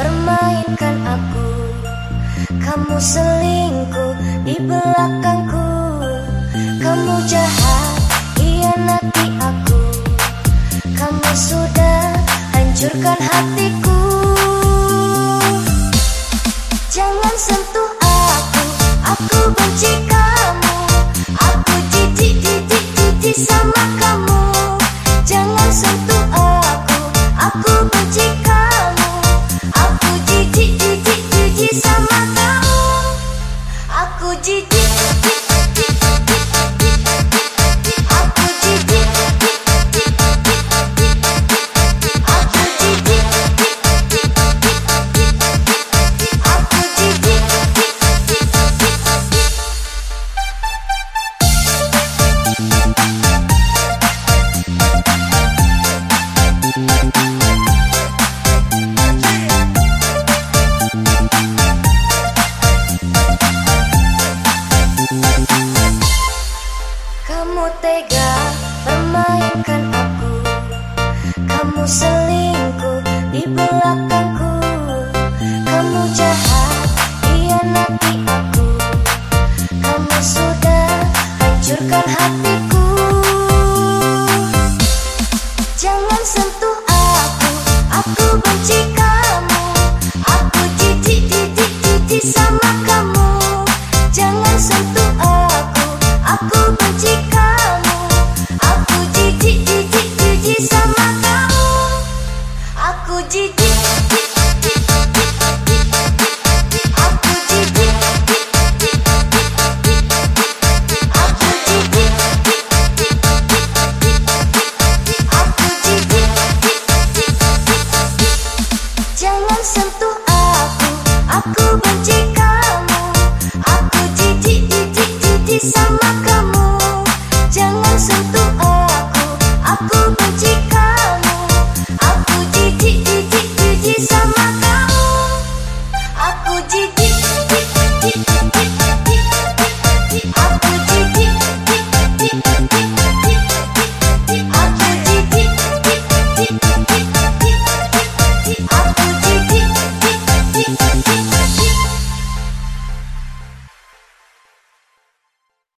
permainkan aku. Kamu selingkuh di belakangku. Kamu jahat, nanti aku. Kamu sudah hancurkan hatiku. Jangan sentuh membayangkan aku Kamu selingkuh di belakangku. Kamu jahat, nanti aku Kamu sudah hancurkan hatiku. Jangan sentuh aku, aku benci kamu. Aku jijik, jijik, jijik sentuh uji cip cip cip